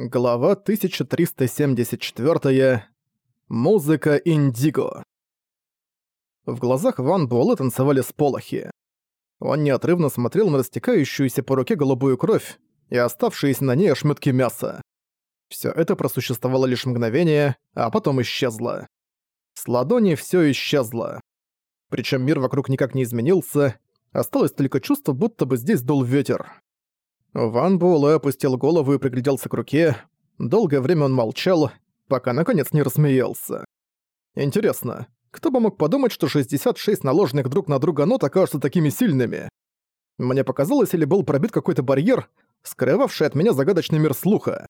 Глава 1374. Музыка Индиго. В глазах Ван Буэлэ танцевали сполохи. Он неотрывно смотрел на растекающуюся по руке голубую кровь и оставшиеся на ней ошметки мяса. Всё это просуществовало лишь мгновение, а потом исчезло. С ладони всё исчезло. Причём мир вокруг никак не изменился, осталось только чувство, будто бы здесь дул ветер. Ван Буэлэ опустил голову и пригляделся к руке. Долгое время он молчал, пока наконец не рассмеялся. Интересно, кто бы мог подумать, что 66 наложенных друг на друга нот окажутся такими сильными? Мне показалось, или был пробит какой-то барьер, скрывавший от меня загадочный мир слуха.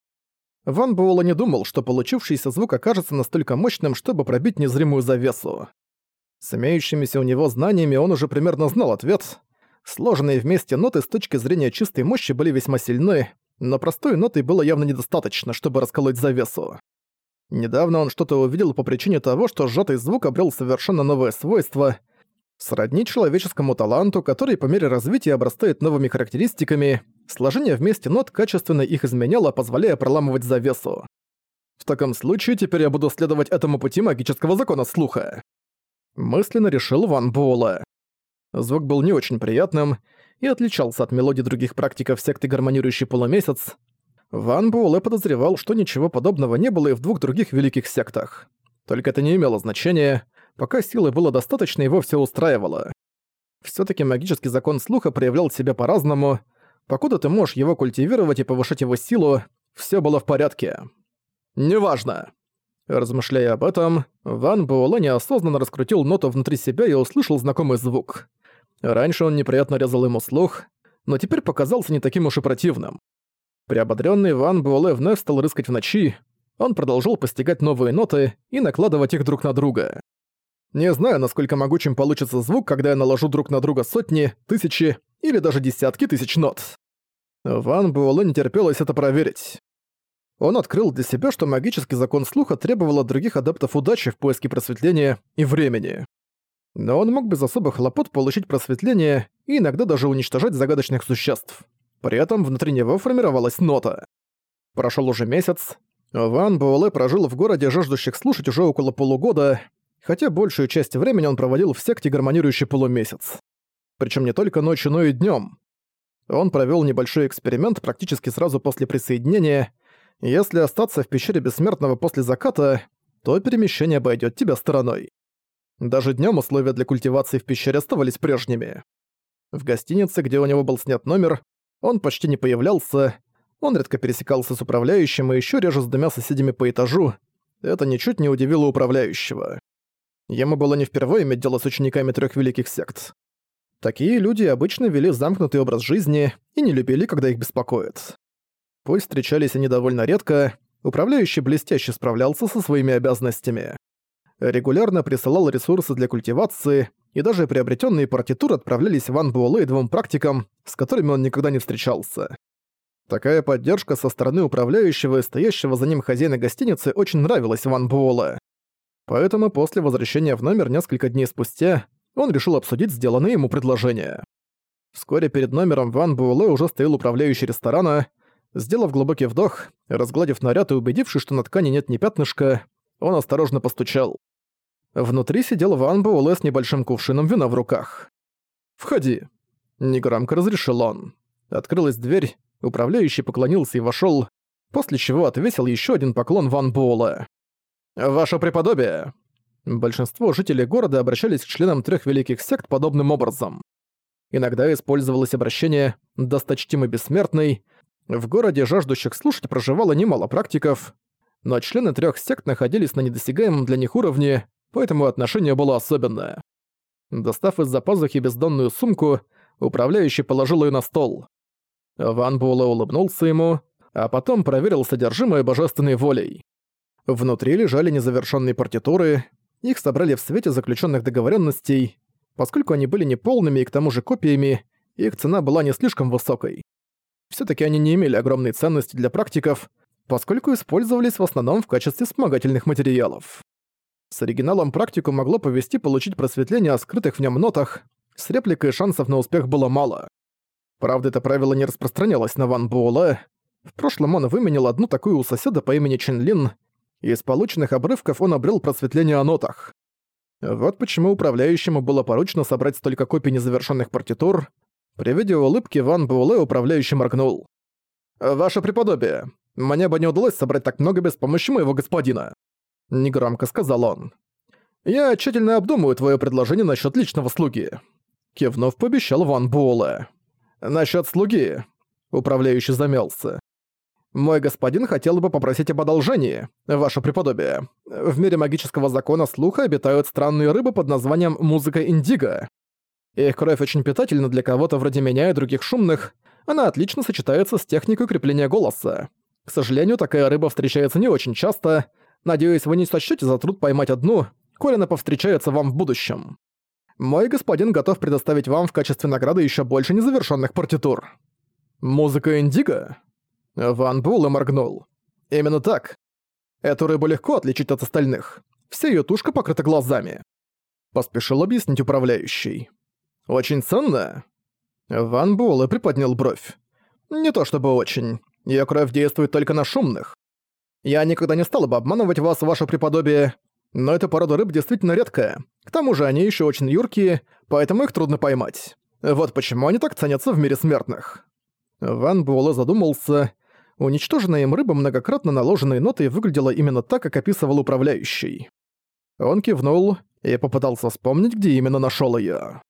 Ван Буэлэ не думал, что получившийся звук окажется настолько мощным, чтобы пробить незримую завесу. С имеющимися у него знаниями он уже примерно знал ответ, Сложенные вместе ноты с точки зрения чистой мощи были весьма сильны, но простой ноты было явно недостаточно, чтобы расколоть завесу. Недавно он что-то увидел по причине того, что сжатый звук обрел совершенно новое свойство — сродни человеческому таланту, который по мере развития обрастает новыми характеристиками, сложение вместе нот качественно их изменяло, позволяя проламывать завесу. В таком случае теперь я буду следовать этому пути магического закона слуха. Мысленно решил Ван Буэлла. Звук был не очень приятным и отличался от мелодий других практиков секты «Гармонирующий полумесяц». Ван Буэлэ подозревал, что ничего подобного не было и в двух других великих сектах. Только это не имело значения, пока силы было достаточно, его все устраивало. все таки магический закон слуха проявлял себя по-разному. Покуда ты можешь его культивировать и повышать его силу, все было в порядке. «Неважно!» Размышляя об этом, Ван Буэлэ неосознанно раскрутил ноту внутри себя и услышал знакомый звук. Раньше он неприятно резал ему слух, но теперь показался не таким уж и противным. Приободрённый Ван Буэлэ вновь стал рыскать в ночи, он продолжил постигать новые ноты и накладывать их друг на друга. Не знаю, насколько могучим получится звук, когда я наложу друг на друга сотни, тысячи или даже десятки тысяч нот. Ван Буэлэ не терпелось это проверить. Он открыл для себя, что магический закон слуха требовал от других адептов удачи в поиске просветления и времени но он мог без особых хлопот получить просветление и иногда даже уничтожать загадочных существ. При этом внутри него формировалась нота. Прошел уже месяц. Ван Буэлэ прожил в городе жаждущих слушать уже около полугода, хотя большую часть времени он проводил в секте гармонирующий полумесяц. Причем не только ночью, но и днем. Он провел небольшой эксперимент практически сразу после присоединения. Если остаться в пещере Бессмертного после заката, то перемещение обойдет тебя стороной. Даже днем условия для культивации в пещере оставались прежними. В гостинице, где у него был снят номер, он почти не появлялся, он редко пересекался с управляющим и еще реже с двумя соседями по этажу. Это ничуть не удивило управляющего. Ему было не впервые иметь дело с учениками трех великих сект. Такие люди обычно вели замкнутый образ жизни и не любили, когда их беспокоят. Пусть встречались они довольно редко, управляющий блестяще справлялся со своими обязанностями регулярно присылал ресурсы для культивации, и даже приобретенные партитуры отправлялись Ван Буэлэ и двум практикам, с которыми он никогда не встречался. Такая поддержка со стороны управляющего и стоящего за ним хозяина гостиницы очень нравилась Ван Буэлэ. Поэтому после возвращения в номер несколько дней спустя он решил обсудить сделанное ему предложение. Вскоре перед номером Ван Буэлэ уже стоял управляющий ресторана. Сделав глубокий вдох, разгладив наряд и убедившись, что на ткани нет ни пятнышка, он осторожно постучал. Внутри сидел Ван Буэлэ с небольшим кувшином вина в руках. «Входи», — негромко разрешил он. Открылась дверь, управляющий поклонился и вошёл, после чего отвесил ещё один поклон Ван Буэлэ. «Ваше преподобие!» Большинство жителей города обращались к членам трёх великих сект подобным образом. Иногда использовалось обращение «досточтимый бессмертный», в городе жаждущих слушать проживало немало практиков, но члены трёх сект находились на недосягаемом для них уровне, поэтому отношение было особенное. Достав из-за пазухи бездонную сумку, управляющий положил её на стол. Ван Буэлэ улыбнулся ему, а потом проверил содержимое божественной волей. Внутри лежали незавершенные партитуры, их собрали в свете заключенных договоренностей. Поскольку они были неполными и к тому же копиями, их цена была не слишком высокой. все таки они не имели огромной ценности для практиков, поскольку использовались в основном в качестве вспомогательных материалов. С оригиналом практику могло повести получить просветление о скрытых в нем нотах, с репликой шансов на успех было мало. Правда, это правило не распространялось на Ван Буэлэ. В прошлом он выменил одну такую у соседа по имени Чин Лин, и из полученных обрывков он обрел просветление о нотах. Вот почему управляющему было поручено собрать столько копий незавершенных партитур. При виде улыбки Ван Буэлэ управляющий моргнул. «Ваше преподобие, мне бы не удалось собрать так много без помощи моего господина», — негромко сказал он. «Я тщательно обдумаю твое предложение насчет личного слуги», — кивнув, пообещал Ван Буэлэ. «Насчет слуги», — управляющий замялся. «Мой господин хотел бы попросить об одолжении, ваше преподобие. В мире магического закона слуха обитают странные рыбы под названием «музыка индиго». Их кровь очень питательна для кого-то вроде меня и других шумных, она отлично сочетается с техникой крепления голоса. К сожалению, такая рыба встречается не очень часто. Надеюсь, вы не сочтете за труд поймать одну, коль она повстречается вам в будущем. Мой господин готов предоставить вам в качестве награды еще больше незавершенных партитур. Музыка индиго? Ван Буэлэ моргнул. «Именно так. Эту рыбу легко отличить от остальных. Вся её тушка покрыта глазами». Поспешил объяснить управляющий. «Очень ценная?» Ван Буэлэ приподнял бровь. «Не то чтобы очень. Её кровь действует только на шумных. Я никогда не стал бы обманывать вас, ваше преподобие, но эта порода рыб действительно редкая. К тому же они ещё очень юркие, поэтому их трудно поймать. Вот почему они так ценятся в мире смертных». Ван Буэлэ задумался, Уничтоженная им рыба многократно наложенной нотой выглядела именно так, как описывал управляющий. Он кивнул и попытался вспомнить, где именно нашёл её.